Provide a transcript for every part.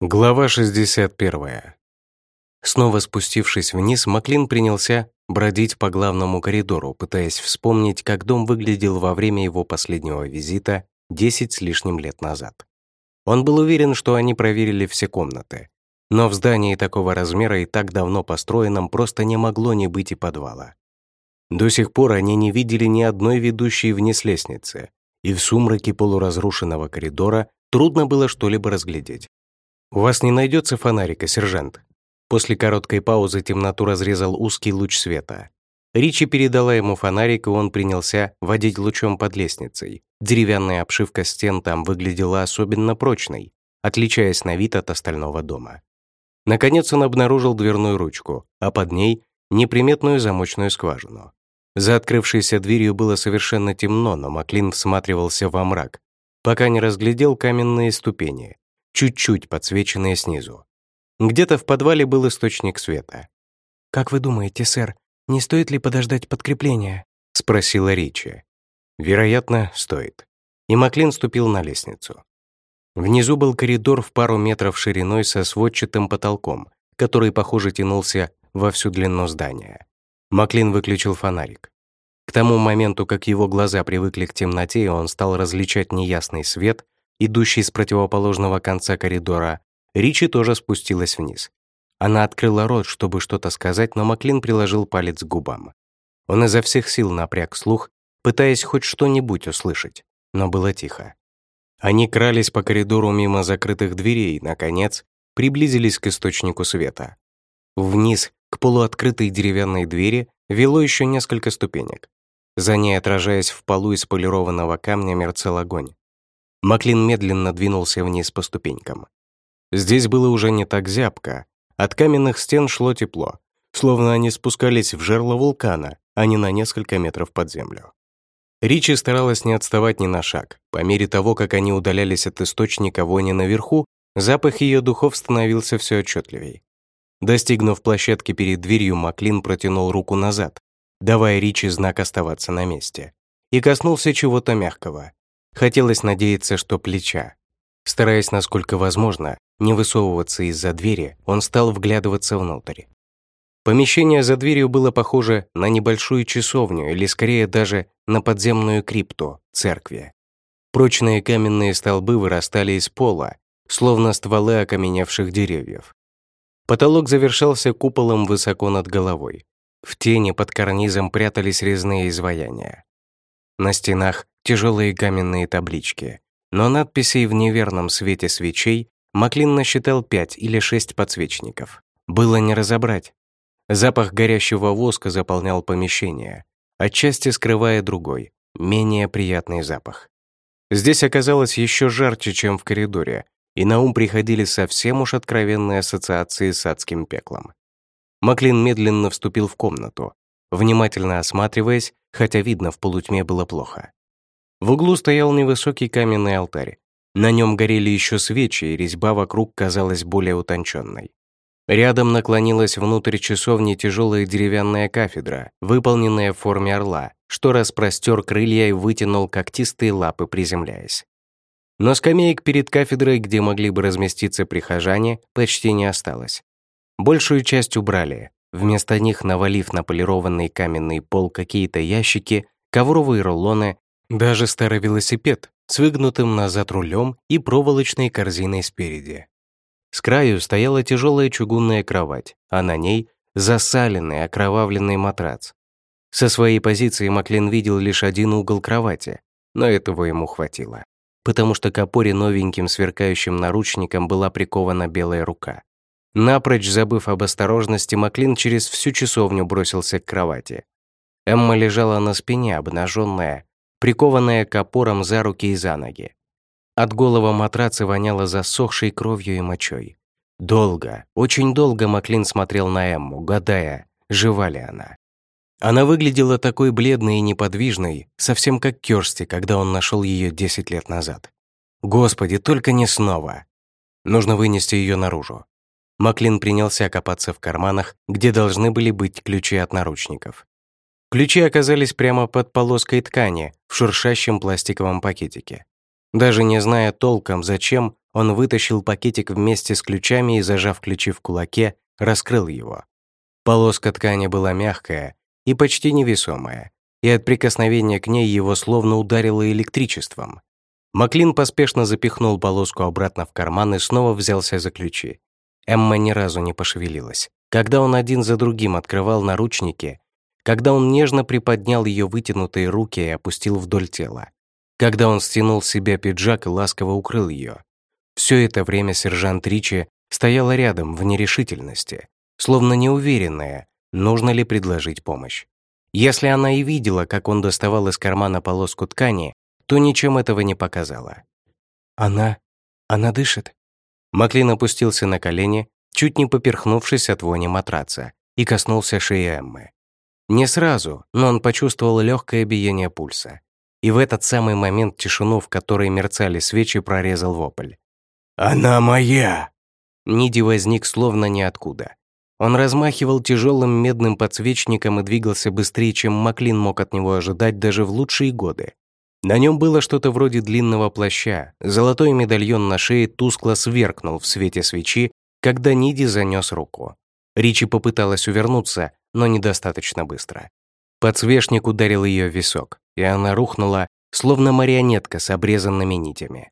Глава 61. Снова спустившись вниз, Маклин принялся бродить по главному коридору, пытаясь вспомнить, как дом выглядел во время его последнего визита 10 с лишним лет назад. Он был уверен, что они проверили все комнаты. Но в здании такого размера и так давно построенном просто не могло не быть и подвала. До сих пор они не видели ни одной ведущей вниз лестницы, и в сумраке полуразрушенного коридора трудно было что-либо разглядеть. «У вас не найдется фонарика, сержант?» После короткой паузы темноту разрезал узкий луч света. Ричи передала ему фонарик, и он принялся водить лучом под лестницей. Деревянная обшивка стен там выглядела особенно прочной, отличаясь на вид от остального дома. Наконец он обнаружил дверную ручку, а под ней — неприметную замочную скважину. За открывшейся дверью было совершенно темно, но Маклин всматривался во мрак, пока не разглядел каменные ступени, чуть-чуть подсвеченные снизу. Где-то в подвале был источник света. «Как вы думаете, сэр, не стоит ли подождать подкрепления?» — спросила Ричи. «Вероятно, стоит». И Маклин ступил на лестницу. Внизу был коридор в пару метров шириной со сводчатым потолком, который, похоже, тянулся во всю длину здания. Маклин выключил фонарик. К тому моменту, как его глаза привыкли к темноте, он стал различать неясный свет — идущей с противоположного конца коридора, Ричи тоже спустилась вниз. Она открыла рот, чтобы что-то сказать, но Маклин приложил палец к губам. Он изо всех сил напряг слух, пытаясь хоть что-нибудь услышать, но было тихо. Они крались по коридору мимо закрытых дверей и, наконец, приблизились к источнику света. Вниз, к полуоткрытой деревянной двери, вело еще несколько ступенек. За ней, отражаясь в полу из полированного камня, мерцал огонь. Маклин медленно двинулся вниз по ступенькам. Здесь было уже не так зябко. От каменных стен шло тепло, словно они спускались в жерло вулкана, а не на несколько метров под землю. Ричи старалась не отставать ни на шаг. По мере того, как они удалялись от источника вони наверху, запах ее духов становился все отчетливей. Достигнув площадки перед дверью, Маклин протянул руку назад, давая Ричи знак оставаться на месте, и коснулся чего-то мягкого. Хотелось надеяться, что плеча. Стараясь, насколько возможно, не высовываться из-за двери, он стал вглядываться внутрь. Помещение за дверью было похоже на небольшую часовню или скорее даже на подземную крипту, церкви. Прочные каменные столбы вырастали из пола, словно стволы окаменевших деревьев. Потолок завершался куполом высоко над головой. В тени под карнизом прятались резные изваяния. На стенах тяжелые каменные таблички, но надписей в неверном свете свечей Маклин насчитал пять или шесть подсвечников. Было не разобрать. Запах горящего воска заполнял помещение, отчасти скрывая другой, менее приятный запах. Здесь оказалось еще жарче, чем в коридоре, и на ум приходили совсем уж откровенные ассоциации с адским пеклом. Маклин медленно вступил в комнату, внимательно осматриваясь, хотя видно в полутьме было плохо. В углу стоял невысокий каменный алтарь. На нем горели еще свечи, и резьба вокруг казалась более утонченной. Рядом наклонилась внутрь часовни тяжелая деревянная кафедра, выполненная в форме орла, что распростер крылья и вытянул когтистые лапы, приземляясь. Но скамеек перед кафедрой, где могли бы разместиться прихожане, почти не осталось. Большую часть убрали, вместо них навалив на полированный каменный пол какие-то ящики, ковровые рулоны даже старый велосипед с выгнутым назад рулем и проволочной корзиной спереди. С краю стояла тяжелая чугунная кровать, а на ней засаленный окровавленный матрац. Со своей позиции Маклин видел лишь один угол кровати, но этого ему хватило, потому что к опоре новеньким сверкающим наручником была прикована белая рука. Напрочь забыв об осторожности, Маклин через всю часовню бросился к кровати. Эмма лежала на спине, обнаженная, прикованная к опорам за руки и за ноги. От голого матраца воняло засохшей кровью и мочой. Долго, очень долго Маклин смотрел на Эмму, гадая, жива ли она. Она выглядела такой бледной и неподвижной, совсем как Кёрсти, когда он нашел ее 10 лет назад. Господи, только не снова. Нужно вынести ее наружу. Маклин принялся копаться в карманах, где должны были быть ключи от наручников. Ключи оказались прямо под полоской ткани в шуршащем пластиковом пакетике. Даже не зная толком, зачем, он вытащил пакетик вместе с ключами и, зажав ключи в кулаке, раскрыл его. Полоска ткани была мягкая и почти невесомая, и от прикосновения к ней его словно ударило электричеством. Маклин поспешно запихнул полоску обратно в карман и снова взялся за ключи. Эмма ни разу не пошевелилась. Когда он один за другим открывал наручники, когда он нежно приподнял ее вытянутые руки и опустил вдоль тела, когда он стянул с себя пиджак и ласково укрыл ее. Все это время сержант Ричи стояла рядом в нерешительности, словно неуверенная, нужно ли предложить помощь. Если она и видела, как он доставал из кармана полоску ткани, то ничем этого не показала. «Она... она дышит?» Маклин опустился на колени, чуть не поперхнувшись от вони матраца, и коснулся шеи Эммы. Не сразу, но он почувствовал легкое биение пульса. И в этот самый момент тишину, в которой мерцали свечи, прорезал вопль. «Она моя!» Ниди возник словно ниоткуда. Он размахивал тяжелым медным подсвечником и двигался быстрее, чем Маклин мог от него ожидать даже в лучшие годы. На нем было что-то вроде длинного плаща, золотой медальон на шее тускло сверкнул в свете свечи, когда Ниди занес руку. Ричи попыталась увернуться, но недостаточно быстро. Подсвечник ударил ее в висок, и она рухнула, словно марионетка с обрезанными нитями.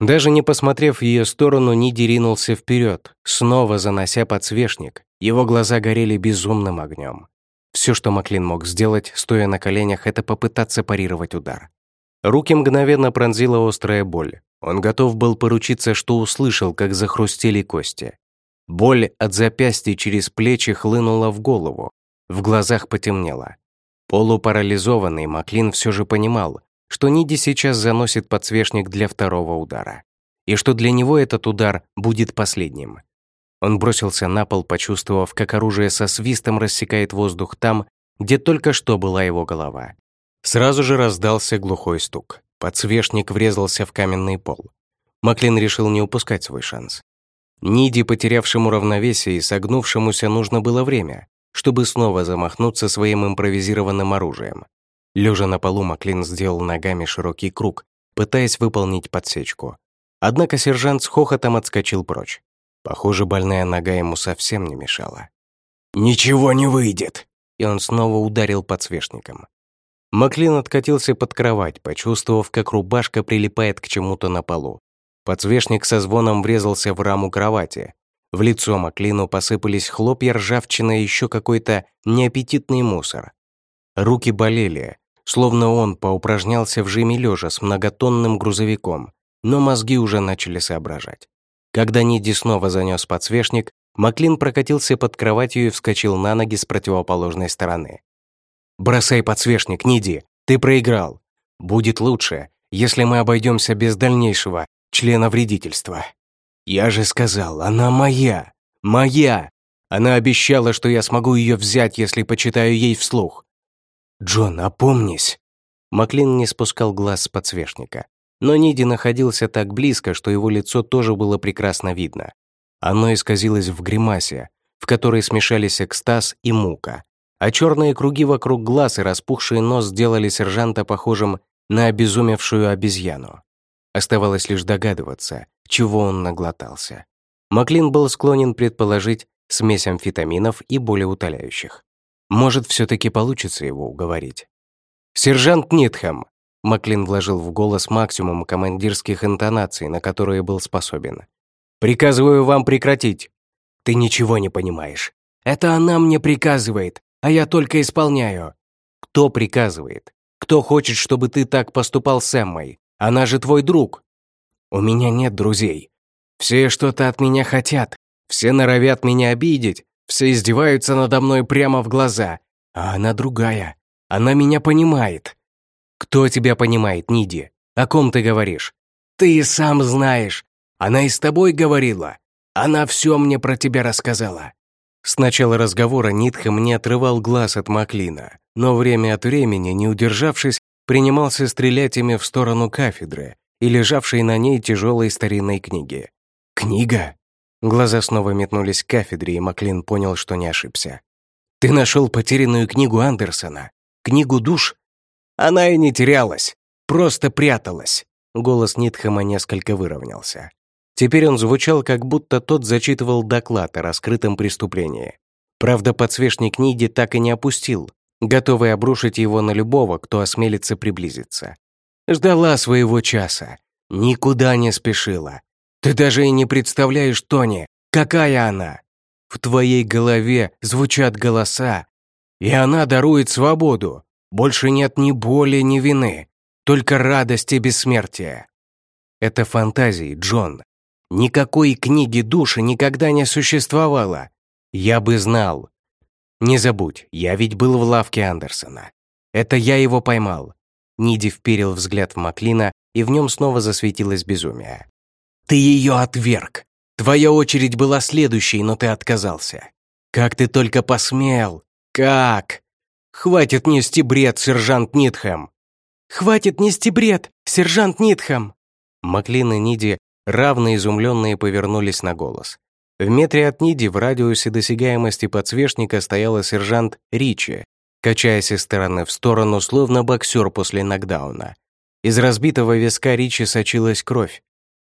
Даже не посмотрев в ее сторону, Ниди ринулся вперед, снова занося подсвечник. Его глаза горели безумным огнем. Все, что Маклин мог сделать, стоя на коленях, это попытаться парировать удар. Руки мгновенно пронзила острая боль. Он готов был поручиться, что услышал, как захрустели кости. Боль от запястья через плечи хлынула в голову. В глазах потемнело. Полупарализованный Маклин все же понимал, что Ниди сейчас заносит подсвечник для второго удара, и что для него этот удар будет последним. Он бросился на пол, почувствовав, как оружие со свистом рассекает воздух там, где только что была его голова. Сразу же раздался глухой стук. Подсвечник врезался в каменный пол. Маклин решил не упускать свой шанс. Ниди, потерявшему равновесие и согнувшемуся, нужно было время, чтобы снова замахнуться своим импровизированным оружием. Лежа на полу, Маклин сделал ногами широкий круг, пытаясь выполнить подсечку. Однако сержант с хохотом отскочил прочь. Похоже, больная нога ему совсем не мешала. «Ничего не выйдет!» И он снова ударил подсвечником. Маклин откатился под кровать, почувствовав, как рубашка прилипает к чему-то на полу. Подсвечник со звоном врезался в раму кровати. В лицо Маклину посыпались хлопья ржавчины и еще какой-то неаппетитный мусор. Руки болели, словно он поупражнялся в жиме лежа с многотонным грузовиком, но мозги уже начали соображать. Когда Ниди снова занес подсвечник, Маклин прокатился под кроватью и вскочил на ноги с противоположной стороны. «Бросай подсвечник, Ниди, ты проиграл. Будет лучше, если мы обойдемся без дальнейшего члена вредительства. Я же сказал, она моя, моя. Она обещала, что я смогу ее взять, если почитаю ей вслух. «Джон, опомнись!» Маклин не спускал глаз с подсвечника. Но Ниди находился так близко, что его лицо тоже было прекрасно видно. Оно исказилось в гримасе, в которой смешались экстаз и мука. А черные круги вокруг глаз и распухший нос сделали сержанта похожим на обезумевшую обезьяну. Оставалось лишь догадываться, чего он наглотался. Маклин был склонен предположить смесь амфетаминов и болеутоляющих. Может, все-таки получится его уговорить. «Сержант Нитхэм!» Маклин вложил в голос максимум командирских интонаций, на которые был способен. «Приказываю вам прекратить!» «Ты ничего не понимаешь. Это она мне приказывает, а я только исполняю». «Кто приказывает? Кто хочет, чтобы ты так поступал с Эммой? Она же твой друг!» «У меня нет друзей. Все что-то от меня хотят. Все норовят меня обидеть. Все издеваются надо мной прямо в глаза. А она другая. Она меня понимает. Кто тебя понимает, Ниди? О ком ты говоришь? Ты сам знаешь. Она и с тобой говорила. Она все мне про тебя рассказала. С начала разговора Нитхэм не отрывал глаз от Маклина, но время от времени, не удержавшись, принимался стрелять ими в сторону кафедры и лежавшей на ней тяжелой старинной книги. «Книга?» Глаза снова метнулись к кафедре, и Маклин понял, что не ошибся. «Ты нашел потерянную книгу Андерсона? Книгу душ?» «Она и не терялась, просто пряталась». Голос Нитхэма несколько выровнялся. Теперь он звучал, как будто тот зачитывал доклад о раскрытом преступлении. Правда, подсвечник Ниди так и не опустил, готовый обрушить его на любого, кто осмелится приблизиться. Ждала своего часа, никуда не спешила. Ты даже и не представляешь, Тони, какая она. В твоей голове звучат голоса, и она дарует свободу. Больше нет ни боли, ни вины, только радость и бессмертие. Это фантазии, Джон. Никакой книги души никогда не существовало. Я бы знал. Не забудь, я ведь был в лавке Андерсона. Это я его поймал. Ниди вперил взгляд в Маклина, и в нем снова засветилось безумие. «Ты ее отверг! Твоя очередь была следующей, но ты отказался. Как ты только посмел! Как? Хватит нести бред, сержант Нитхэм!» «Хватит нести бред, сержант Нитхэм!» Маклин и Ниди, равно изумленные, повернулись на голос. В метре от Ниди в радиусе досягаемости подсвечника стояла сержант Ричи, качаясь из стороны в сторону, словно боксер после нокдауна. Из разбитого виска Ричи сочилась кровь.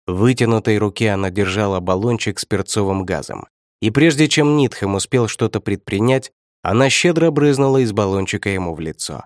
В вытянутой руке она держала баллончик с перцовым газом. И прежде чем Нитхэм успел что-то предпринять, она щедро брызнула из баллончика ему в лицо.